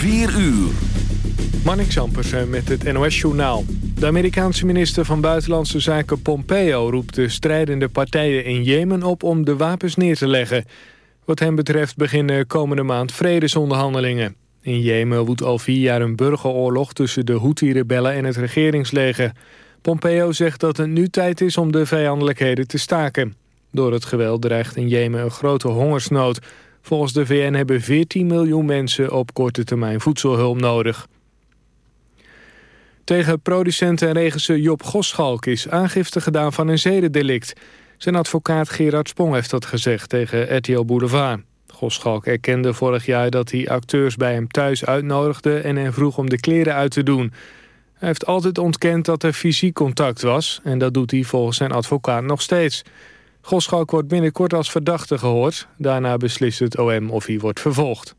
4 uur. Marnik Zampersen met het NOS-journaal. De Amerikaanse minister van Buitenlandse Zaken Pompeo... roept de strijdende partijen in Jemen op om de wapens neer te leggen. Wat hem betreft beginnen komende maand vredesonderhandelingen. In Jemen woedt al vier jaar een burgeroorlog... tussen de Houthi-rebellen en het regeringsleger. Pompeo zegt dat het nu tijd is om de vijandelijkheden te staken. Door het geweld dreigt in Jemen een grote hongersnood... Volgens de VN hebben 14 miljoen mensen op korte termijn voedselhulp nodig. Tegen producent en regisseur Job Goschalk is aangifte gedaan van een zedendelict. Zijn advocaat Gerard Spong heeft dat gezegd tegen RTL Boulevard. Goschalk erkende vorig jaar dat hij acteurs bij hem thuis uitnodigde... en hen vroeg om de kleren uit te doen. Hij heeft altijd ontkend dat er fysiek contact was... en dat doet hij volgens zijn advocaat nog steeds... Goschalk wordt binnenkort als verdachte gehoord. Daarna beslist het OM of hij wordt vervolgd.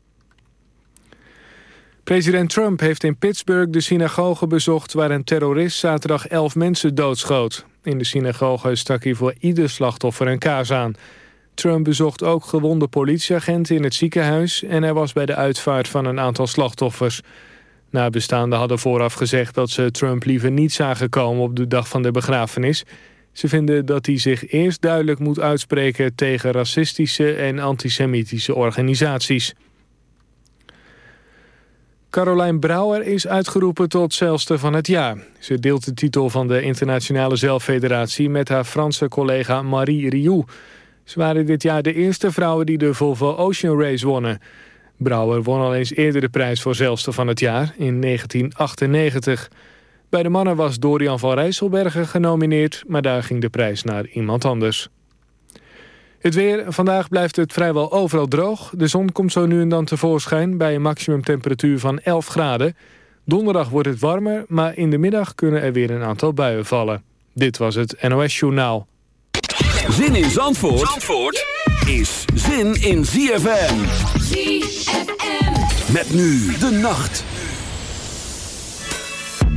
President Trump heeft in Pittsburgh de synagoge bezocht... waar een terrorist zaterdag elf mensen doodschoot. In de synagoge stak hij voor ieder slachtoffer een kaas aan. Trump bezocht ook gewonde politieagenten in het ziekenhuis... en hij was bij de uitvaart van een aantal slachtoffers. Nabestaanden hadden vooraf gezegd dat ze Trump liever niet zagen komen... op de dag van de begrafenis... Ze vinden dat hij zich eerst duidelijk moet uitspreken tegen racistische en antisemitische organisaties. Caroline Brouwer is uitgeroepen tot zelfste van het jaar. Ze deelt de titel van de Internationale Zelffederatie met haar Franse collega Marie Rioux. Ze waren dit jaar de eerste vrouwen die de Volvo Ocean Race wonnen. Brouwer won al eens eerder de prijs voor zelfste van het jaar in 1998. Bij de mannen was Dorian van Rijsselbergen genomineerd... maar daar ging de prijs naar iemand anders. Het weer. Vandaag blijft het vrijwel overal droog. De zon komt zo nu en dan tevoorschijn... bij een maximumtemperatuur van 11 graden. Donderdag wordt het warmer, maar in de middag kunnen er weer een aantal buien vallen. Dit was het NOS Journaal. Zin in Zandvoort, Zandvoort is zin in ZFM. ZFM. Met nu de nacht.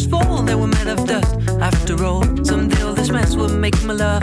Fall. They were made of dust. After all, someday all this mess will make me love.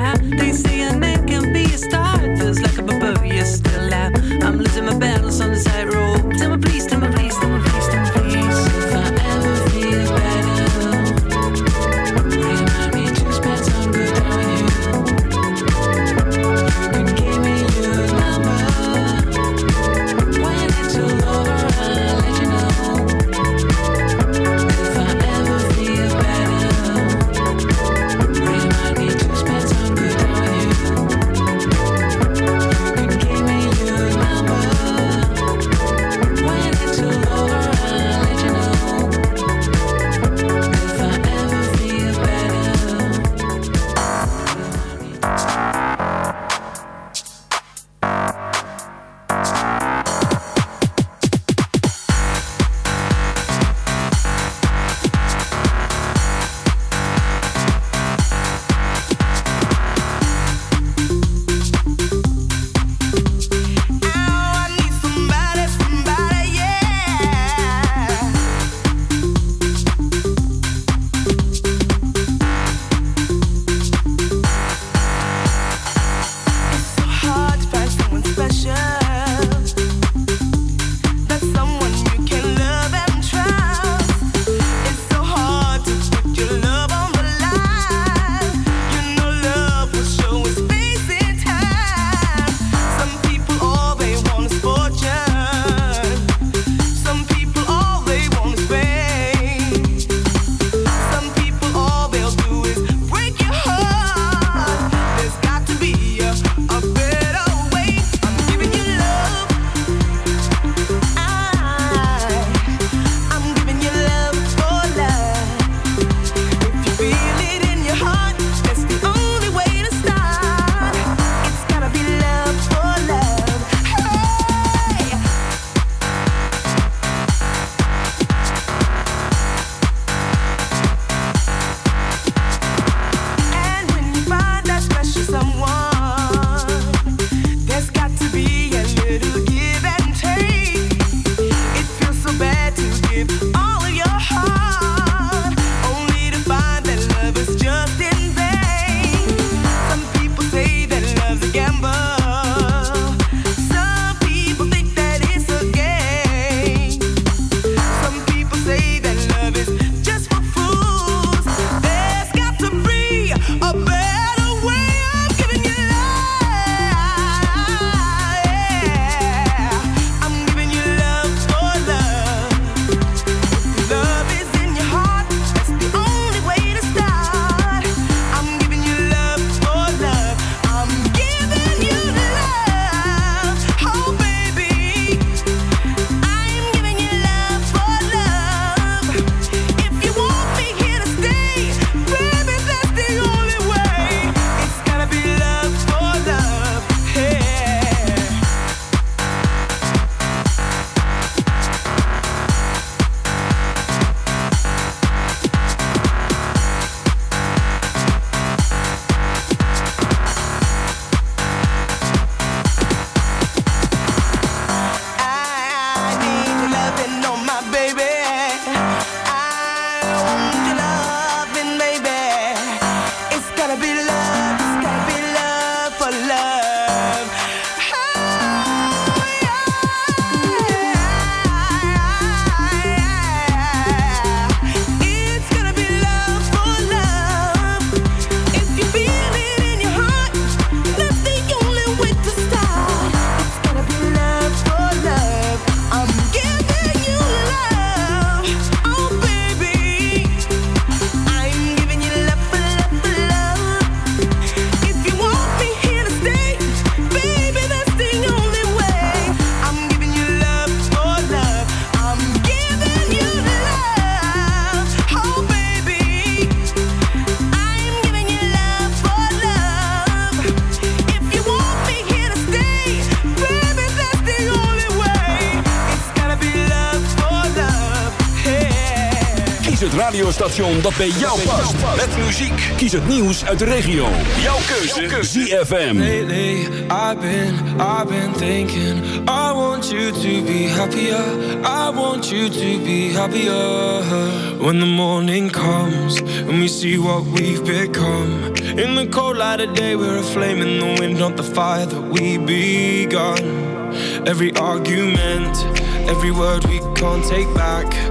Radiostation dat bij jou past. Met muziek. Kies het nieuws uit de regio. Jouw keuze. ZFM. Lately, I've been, I've been thinking. I want you to be happier. I want you to be happier. When the morning comes and we see what we've become. In the cold light of day, we're a flame in the wind, not the fire that we begun. Every argument, every word we can't take back.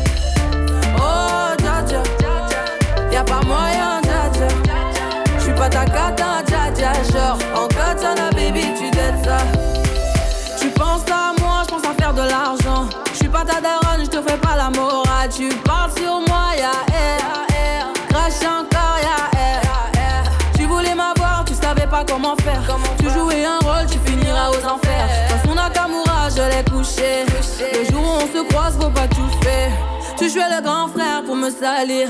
Y'a pas moyen, dja dja. J'suis pas ta cata, dja dja. Genre, en katana, baby, tu t'aides ça. Tu penses à moi, je pense à faire de l'argent. Je suis pas ta daronne, je te fais pas la morale. Tu parles sur moi, ya air. Crash encore, ya air. Tu voulais m'avoir, tu savais pas comment faire. Tu jouais un rôle, tu finiras aux enfers. Dans son Nakamura, je l'ai couché. Le jour où on se croise, faut pas tout faire. Tu jouais le grand frère pour me salir.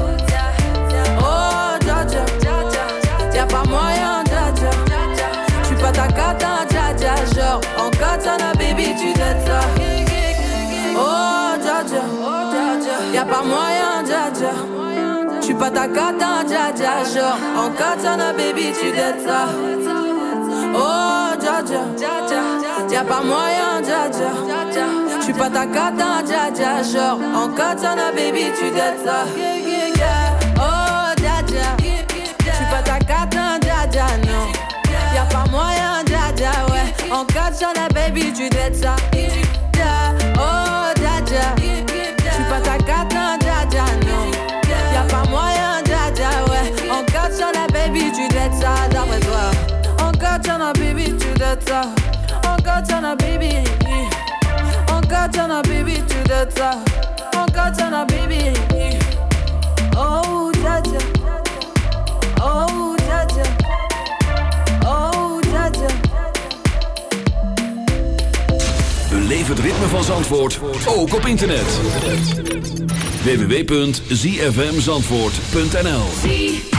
Pas ta cata, dja dja. Genre, en katana, baby, tu dettes ça. Oh, dja. Y'a pas moyen, dja. J'suis pas ta cata, dja dja. Genre, en katana, baby, tu dettes ça. Oh, dja. J'suis pas ta dja, non. Y'a pas moyen, dja, ouais. En katana, baby, tu dettes ça. Oh, dja. J'suis pas ta Chana baby to the top. Uncle Chana baby. Uncle Chana baby to the top. Uncle Chana baby. Oh, Jaja. Oh, Jaja. Oh, Jaja. Beleef het ritme van Zandvoort ook op internet. www.zfmzandvoort.nl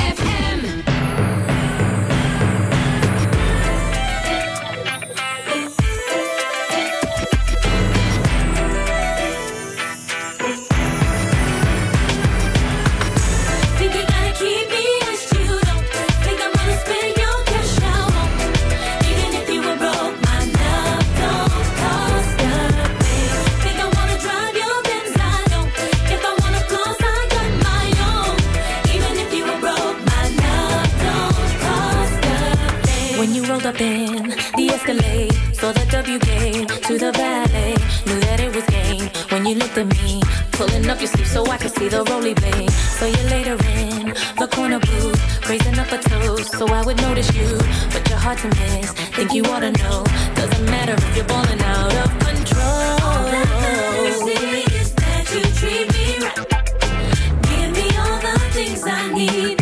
hard to miss. Think you ought to know, doesn't matter if you're balling out of control. All that matters is that you treat me right. Give me all the things I need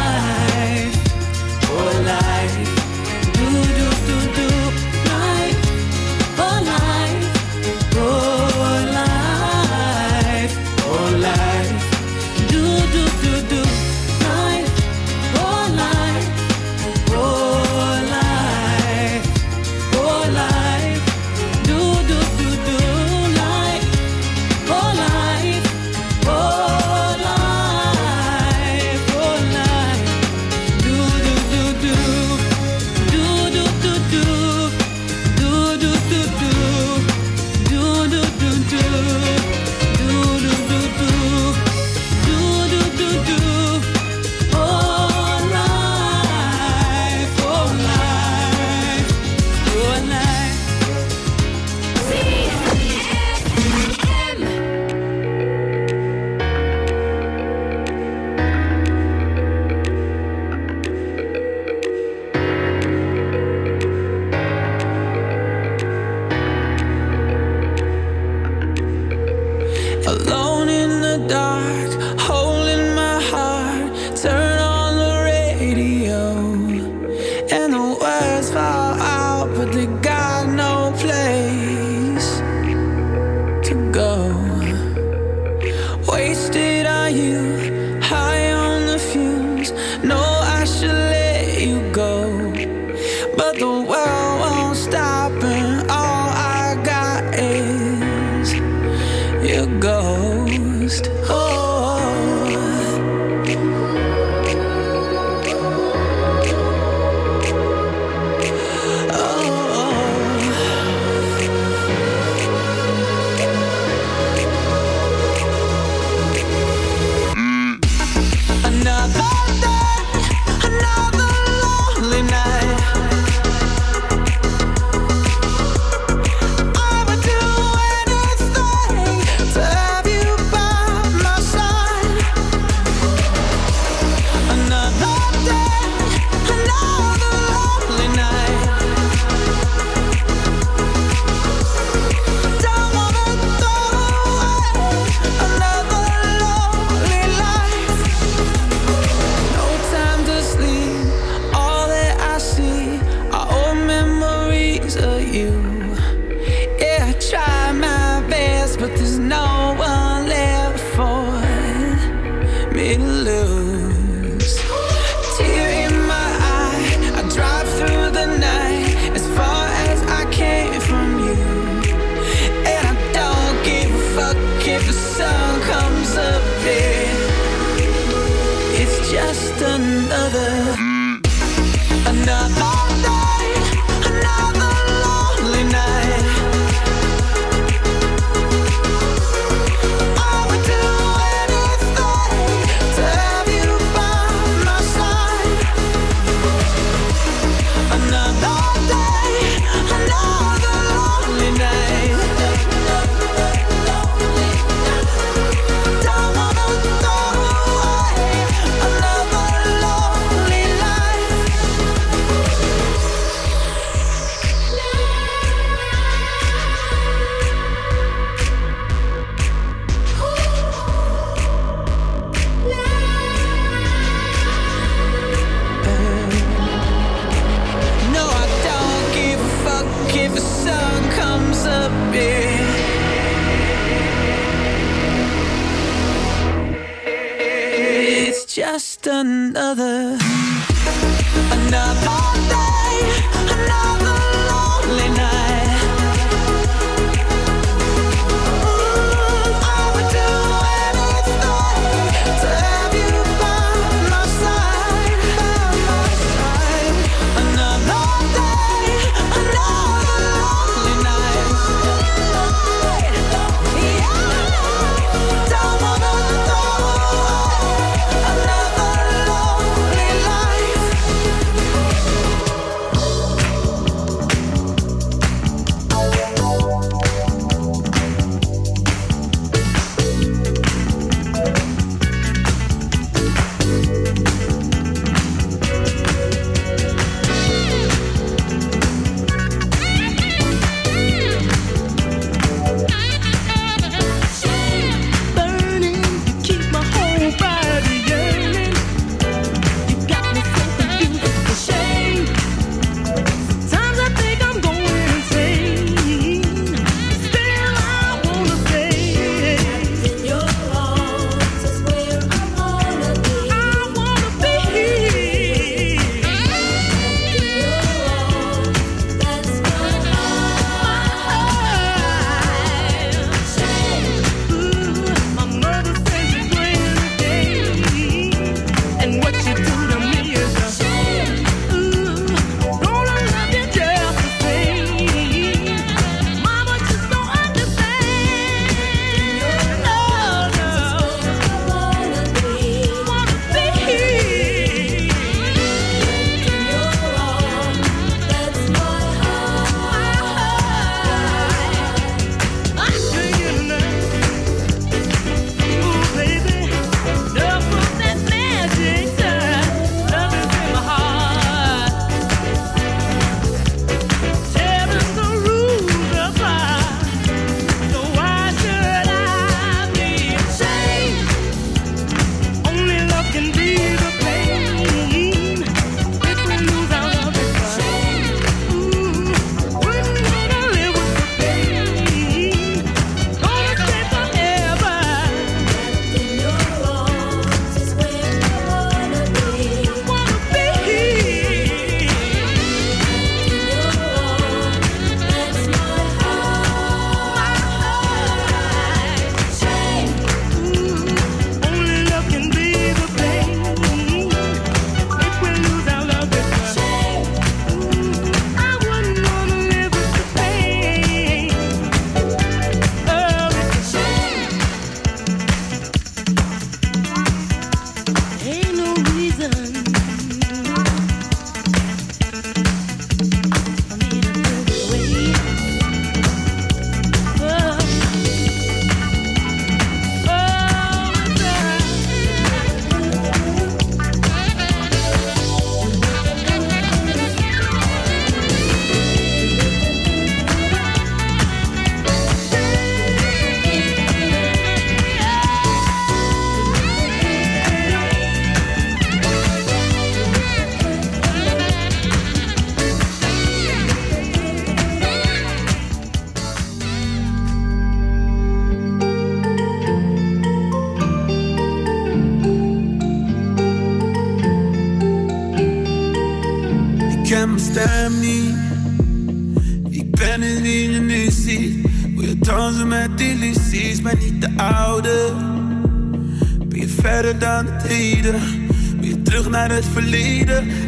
No,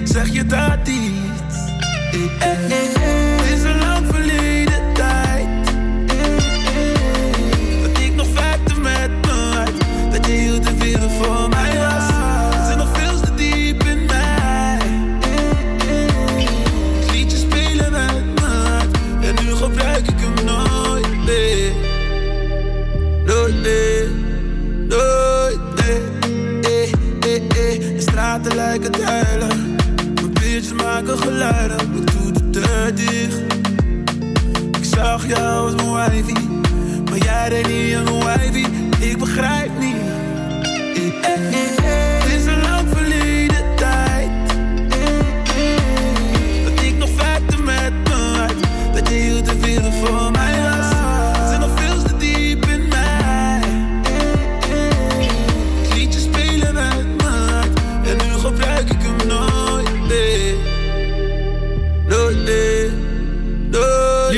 Zeg je dat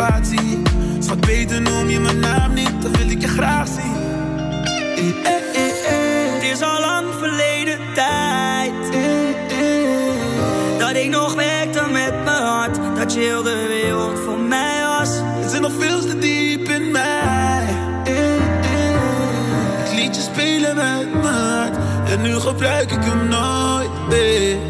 spatie. Schat, beter noem je mijn naam niet, dan wil ik je graag zien. Het is al lang verleden tijd. Dat ik nog werkte met mijn hart. Dat je heel de wereld voor mij was. Het zit nog veel te diep in mij. Ik liet je spelen met mijn hart. En nu gebruik ik hem nooit meer.